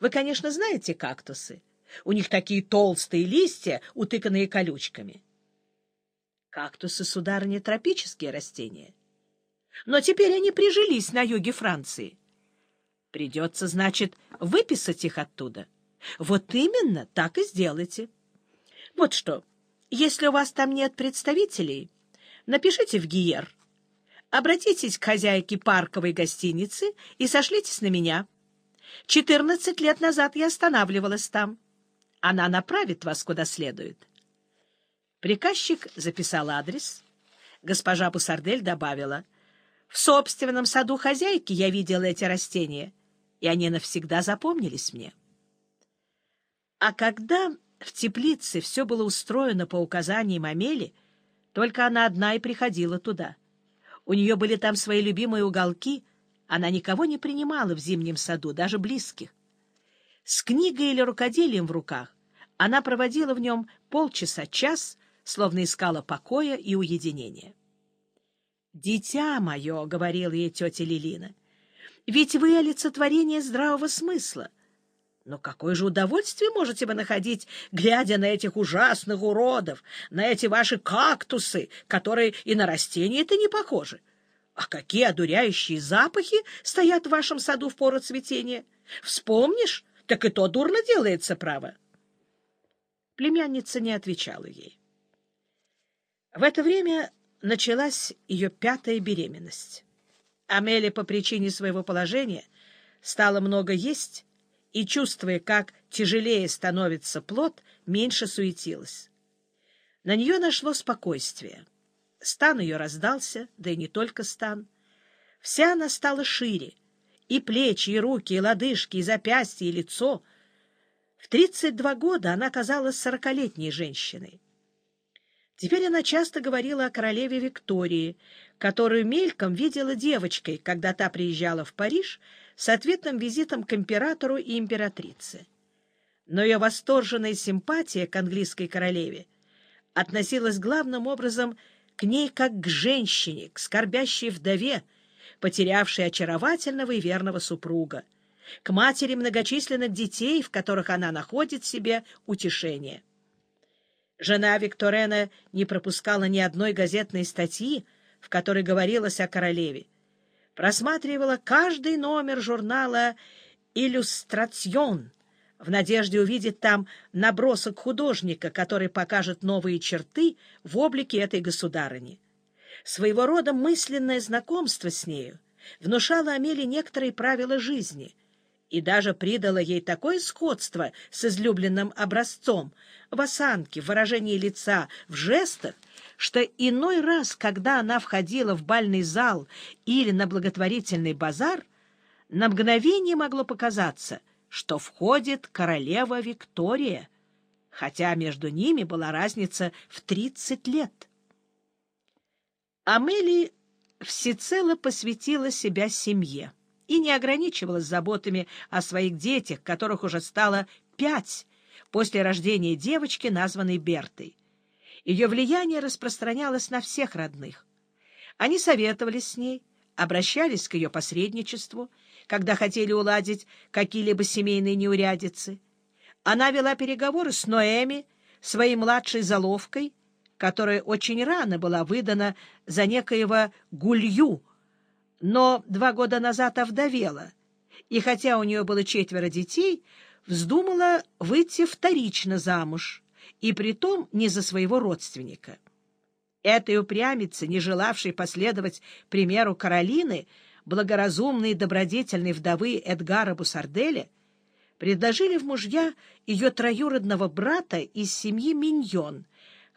Вы, конечно, знаете кактусы. У них такие толстые листья, утыканные колючками. Кактусы, сударыня, тропические растения. Но теперь они прижились на юге Франции. Придется, значит, выписать их оттуда. Вот именно так и сделайте. Вот что, если у вас там нет представителей, напишите в Гиер. Обратитесь к хозяйке парковой гостиницы и сошлитесь на меня. Четырнадцать лет назад я останавливалась там. Она направит вас куда следует. Приказчик записал адрес. Госпожа Бусардель добавила, «В собственном саду хозяйки я видела эти растения, и они навсегда запомнились мне». А когда в теплице все было устроено по указаниям Амели, только она одна и приходила туда. У нее были там свои любимые уголки, она никого не принимала в зимнем саду, даже близких. С книгой или рукоделием в руках она проводила в нем полчаса-час, словно искала покоя и уединения. «Дитя мое», — говорила ей тетя Лилина, — «ведь вы олицетворение здравого смысла. Но какое же удовольствие можете вы находить, глядя на этих ужасных уродов, на эти ваши кактусы, которые и на растения-то не похожи? А какие одуряющие запахи стоят в вашем саду в пору цветения? Вспомнишь, так и то дурно делается, право. Племянница не отвечала ей. В это время началась ее пятая беременность. Амелия по причине своего положения стала много есть и, чувствуя, как тяжелее становится плод, меньше суетилась. На нее нашло спокойствие. Стан ее раздался, да и не только стан. Вся она стала шире. И плечи, и руки, и лодыжки, и запястья, и лицо. В тридцать два года она казалась сорокалетней женщиной. Теперь она часто говорила о королеве Виктории, которую мельком видела девочкой, когда та приезжала в Париж с ответным визитом к императору и императрице. Но ее восторженная симпатия к английской королеве относилась главным образом к ней как к женщине, к скорбящей вдове, потерявшей очаровательного и верного супруга, к матери многочисленных детей, в которых она находит себе утешение. Жена Викторена не пропускала ни одной газетной статьи, в которой говорилось о королеве. Просматривала каждый номер журнала «Иллюстрацион», в надежде увидеть там набросок художника, который покажет новые черты в облике этой государыни. Своего рода мысленное знакомство с нею внушало Амеле некоторые правила жизни и даже придало ей такое сходство с излюбленным образцом в осанке, в выражении лица, в жестах, что иной раз, когда она входила в бальный зал или на благотворительный базар, на мгновение могло показаться, что входит королева Виктория, хотя между ними была разница в тридцать лет. Амели всецело посвятила себя семье и не ограничивалась заботами о своих детях, которых уже стало пять после рождения девочки, названной Бертой. Ее влияние распространялось на всех родных. Они советовались с ней, обращались к ее посредничеству, когда хотели уладить какие-либо семейные неурядицы. Она вела переговоры с Ноэми, своей младшей заловкой, которая очень рано была выдана за некоего Гулью, но два года назад овдовела, и хотя у нее было четверо детей, вздумала выйти вторично замуж, и притом не за своего родственника. Этой упрямице, не желавшей последовать примеру Каролины, благоразумной и добродетельной вдовы Эдгара Бусарделя, предложили в мужья ее троюродного брата из семьи Миньон,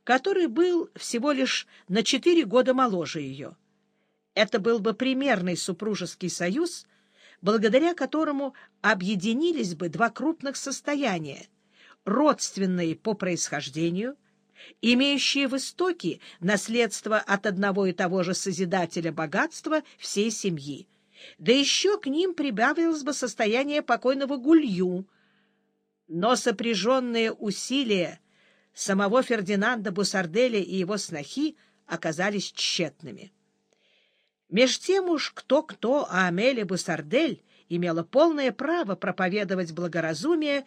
который был всего лишь на четыре года моложе ее. Это был бы примерный супружеский союз, благодаря которому объединились бы два крупных состояния, родственные по происхождению, имеющие в истоке наследство от одного и того же Созидателя богатства всей семьи. Да еще к ним прибавилось бы состояние покойного Гулью. Но сопряженные усилия самого Фердинанда Бусарделя и его снохи оказались тщетными. Меж тем уж кто-кто, а Амелия Бусардель имела полное право проповедовать благоразумие